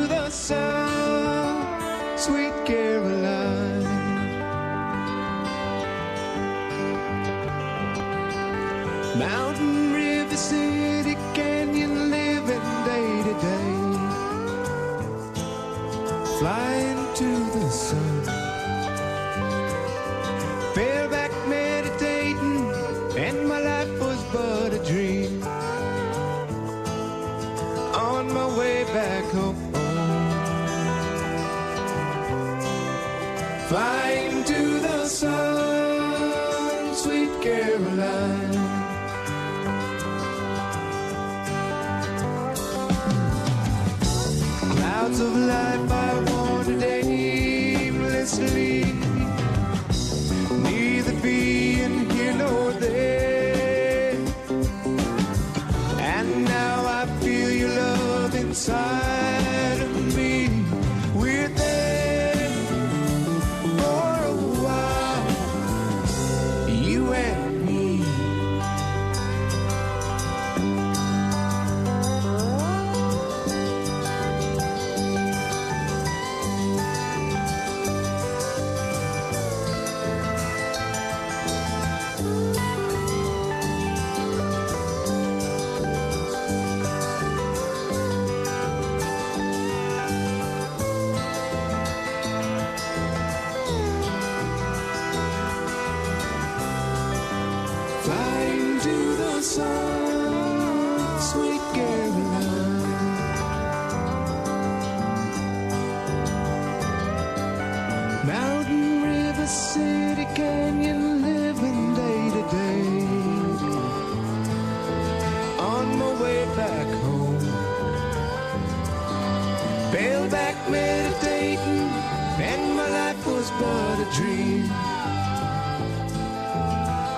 Speaker 23: dream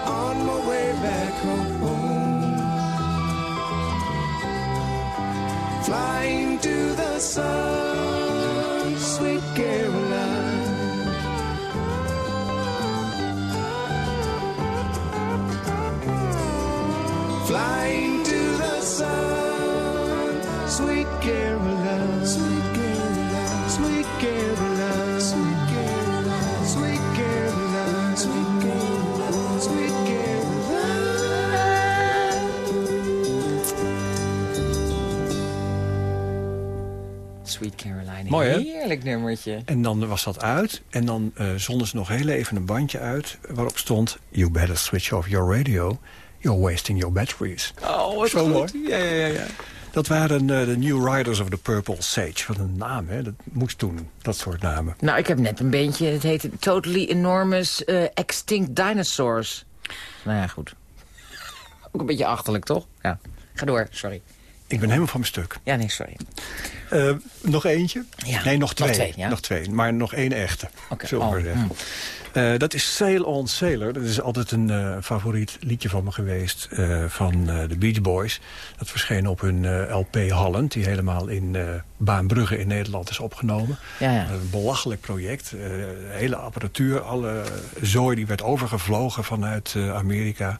Speaker 23: on my way back home. Flying to the sun, sweet Caroline. Flying Sweet Caroline.
Speaker 20: Mooi, hè?
Speaker 3: Heerlijk nummertje.
Speaker 20: En dan was dat uit. En dan eh zonden ze nog heel even een bandje uit waarop stond... You better switch off your radio. You're Wasting Your Batteries.
Speaker 18: Oh, wat
Speaker 20: Zo
Speaker 18: goed.
Speaker 20: mooi.
Speaker 18: Ja, ja, ja.
Speaker 20: Dat waren eh, de New Riders of the Purple Sage. Wat een naam, hè? Dat moest toen, dat soort namen.
Speaker 3: Nou, ik heb net een beentje, het heet Totally Enormous eh, Extinct Dinosaurs. Nou ja, goed. Ook een beetje achterlijk, toch? Ja. Ga door, sorry.
Speaker 20: Ik ben helemaal van mijn stuk.
Speaker 3: Ja, nee, sorry.
Speaker 20: Eh, nog eentje?
Speaker 3: Ja,
Speaker 20: nee, nog twee.
Speaker 3: nog twee, ja.
Speaker 20: Nog twee, maar nog één echte.
Speaker 3: Oké,
Speaker 20: we
Speaker 3: oh,
Speaker 20: Eh, dat is Sail on Sailor. Dat is altijd een eh, favoriet liedje van me geweest eh, van de Beach Boys. Dat verscheen op hun LP Holland, die helemaal in Baanbrugge in Nederland is opgenomen.
Speaker 3: Ja, ja.
Speaker 20: Een belachelijk project. Eh, hele apparatuur, alle zooi die werd overgevlogen vanuit Amerika.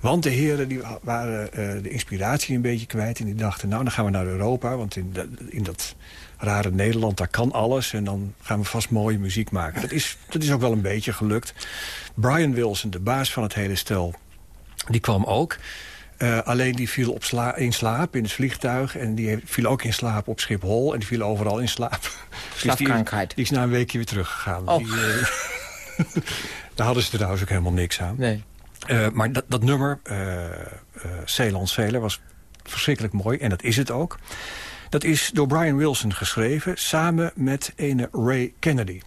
Speaker 20: Want de heren die wa- waren de inspiratie een beetje kwijt. En die dachten, nou dan gaan we naar Europa. Want in, in dat rare Nederland, daar kan alles. En dan gaan we vast mooie muziek maken. Dat is, dat is ook wel een beetje gelukt. Brian Wilson, de baas van het hele stel, die kwam ook. Eh, alleen die viel op sla in slaap in het vliegtuig. En die viel ook in slaap op Schiphol. En die viel overal in slaap. Dus die,
Speaker 3: Slaapkrankheid.
Speaker 20: die is na een weekje weer teruggegaan.
Speaker 3: Oh.
Speaker 20: Die, eh, daar hadden ze trouwens ook helemaal niks aan.
Speaker 3: Nee.
Speaker 20: Eh, maar dat, dat nummer, eh Ceylon Sailor, was verschrikkelijk mooi. En dat is het ook. Dat is door Brian Wilson geschreven, samen met ene Ray Kennedy.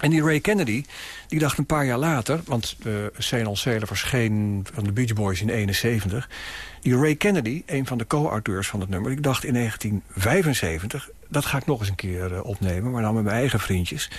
Speaker 20: En die Ray Kennedy, die dacht een paar jaar later... want uh, Ceylon Sailor verscheen van de Beach Boys in 71... die Ray Kennedy, een van de co-auteurs van het nummer... die dacht in 1975, dat ga ik nog eens een keer uh, opnemen... maar dan met mijn eigen vriendjes.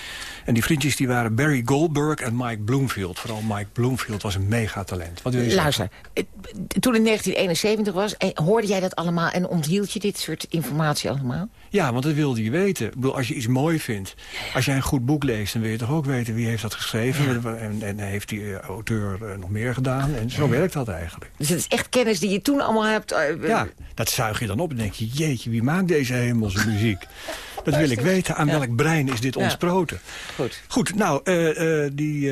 Speaker 20: En die vriendjes die waren Barry Goldberg en Mike Bloomfield. Vooral Mike Bloomfield was een megatalent. Wat wil je
Speaker 3: Luister, zeggen? toen het 1971 was, hoorde jij dat allemaal... en onthield je dit soort informatie allemaal?
Speaker 20: Ja, want dat wilde je weten. Ik bedoel, als je iets mooi vindt, als jij een goed boek leest... dan wil je toch ook weten wie heeft dat geschreven... Ja. En, en, heeft die uh, auteur uh, nog meer gedaan. En zo werkt dat eigenlijk.
Speaker 3: Dus het is echt kennis die je toen allemaal hebt...
Speaker 20: Ja, dat zuig je dan op en denk je... jeetje, wie maakt deze hemelse muziek? Dat wil ik weten. Aan welk brein is dit ontsproten?
Speaker 3: Goed.
Speaker 20: Goed, nou, die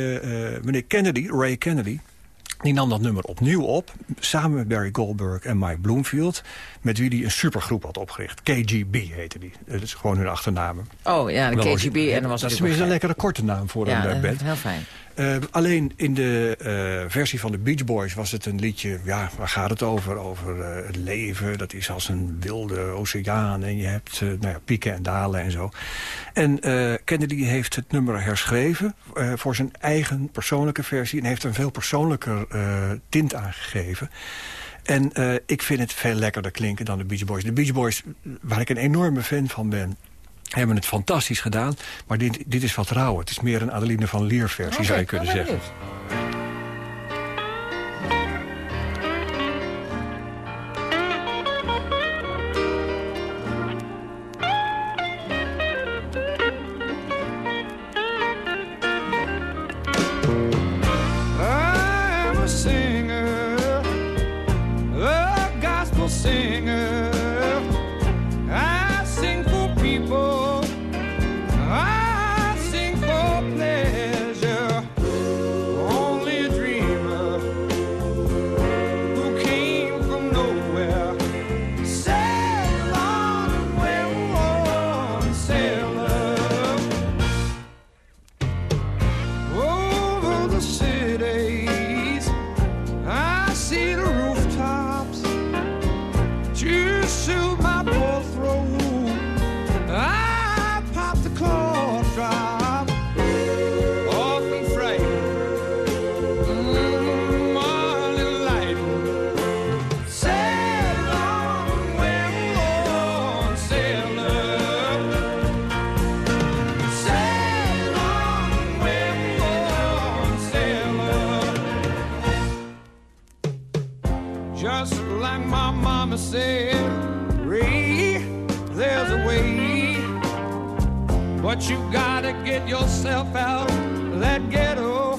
Speaker 20: meneer Kennedy, Ray Kennedy... Die nam dat nummer opnieuw op, samen met Barry Goldberg en Mike Bloomfield... met wie hij een supergroep had opgericht. KGB heette die. Dat is gewoon hun achternamen.
Speaker 3: Oh ja, de KGB. En dan was
Speaker 20: dat is tenminste een lekkere korte naam voor
Speaker 3: ja,
Speaker 20: een band.
Speaker 3: heel fijn.
Speaker 20: Uh, alleen in de uh, versie van de Beach Boys was het een liedje... ja, waar gaat het over? Over uh, het leven. Dat is als een wilde oceaan. En je hebt nou ja, pieken en dalen en zo. En Kennedy heeft het nummer herschreven... voor zijn eigen persoonlijke versie. En heeft een veel persoonlijker tint aangegeven. En ik vind het veel lekkerder klinken dan de Beach Boys. De Beach Boys, waar ik een enorme fan van ben hebben het fantastisch gedaan. Maar dit, dit is wat rauwer. Het is meer een Adeline van Leer versie, okay, zou je kunnen zeggen.
Speaker 23: That ghetto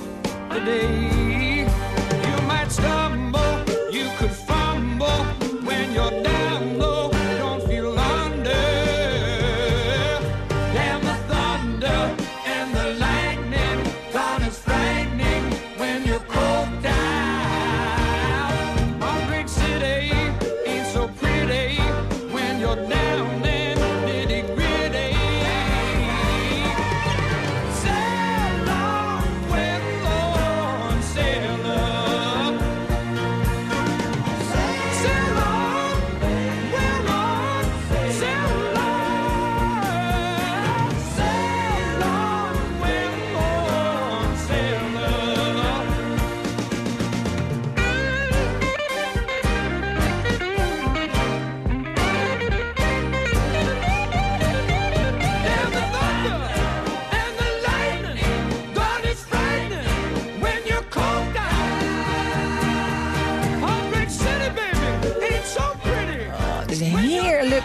Speaker 23: today.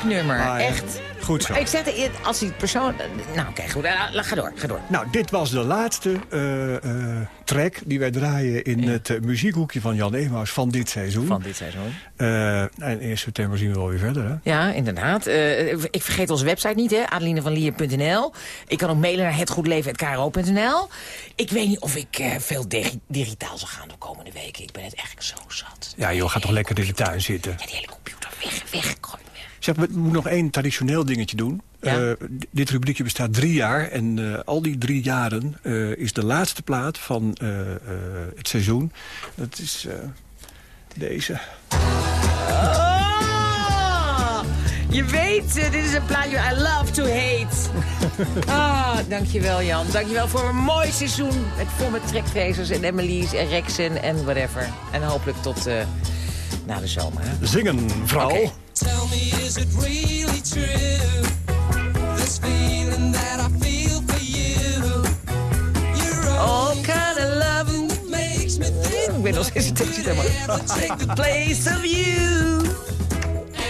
Speaker 3: Nummer.
Speaker 20: Ah, ja.
Speaker 3: Echt.
Speaker 20: Goed zo.
Speaker 3: Maar Ik zeg, het, als hij persoon... Nou, oké, goed. Eh, Ga door, ga door.
Speaker 20: Nou, dit was de laatste eh, eh, track die wij draaien in het eh, muziekhoekje van Jan Emaus van dit seizoen.
Speaker 3: Van dit seizoen.
Speaker 20: Eh, en 1 september zien we wel weer verder, hè?
Speaker 3: Ja, inderdaad. Eh, ik vergeet onze website niet, hè. adelinevanlier.nl. Ik kan ook mailen naar hetgoedleven.kro.nl. Ik weet niet of ik eh, veel digi- digitaal zal gaan de komende weken. Ik ben het eigenlijk zo zat.
Speaker 20: Ja, joh, ga toch lekker in de tuin zitten.
Speaker 3: Ja, die hele computer weg, weg.
Speaker 20: Zeg, we moeten nog één traditioneel dingetje doen.
Speaker 3: Ja.
Speaker 20: Eh, dit rubriekje bestaat drie jaar. En eh, al die drie jaren eh, is de laatste plaat van eh, eh, het seizoen. Dat is eh, deze.
Speaker 3: Oh, je weet, dit is een plaatje I love to hate. Ah, dankjewel Jan. Dankjewel voor een mooi seizoen. Met, vol met trektracers en Emily's en Rexen en whatever. En hopelijk tot eh, na de zomer. Hè?
Speaker 20: Zingen, vrouw.
Speaker 22: Tell me, is it really true? This feeling that I feel for you. You're
Speaker 3: All kind of love.
Speaker 22: that makes me think
Speaker 3: Ik ben nog steeds een tekstje
Speaker 22: take the
Speaker 3: Place of you.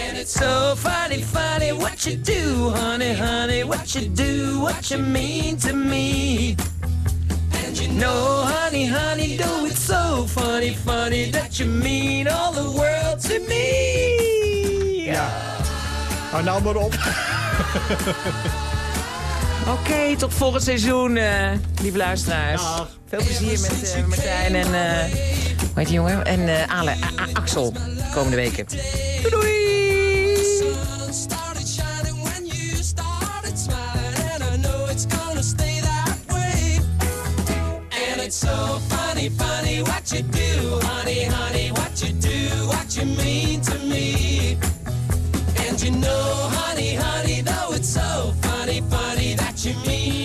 Speaker 22: And it's
Speaker 3: So funny, funny what you do, honey, honey, what you do, what you mean to me.
Speaker 22: and you
Speaker 3: No, honey, honey, do it's so funny, funny that you mean all the world to me.
Speaker 20: Ja. Hou nou maar op.
Speaker 3: Oké, tot volgend seizoen, eh, lieve luisteraars. Veel plezier met eh, Martijn en, eh hoe heet die jongen? En eh, Ale, A- A- Axel, komende weken. Doei doei!
Speaker 22: sun started shining when you started smiling, and I know it's gonna stay that way. And it's so funny, funny what you do, honey, honey, what you do, what you mean to me. Know, honey, honey, though it's so funny, funny that you mean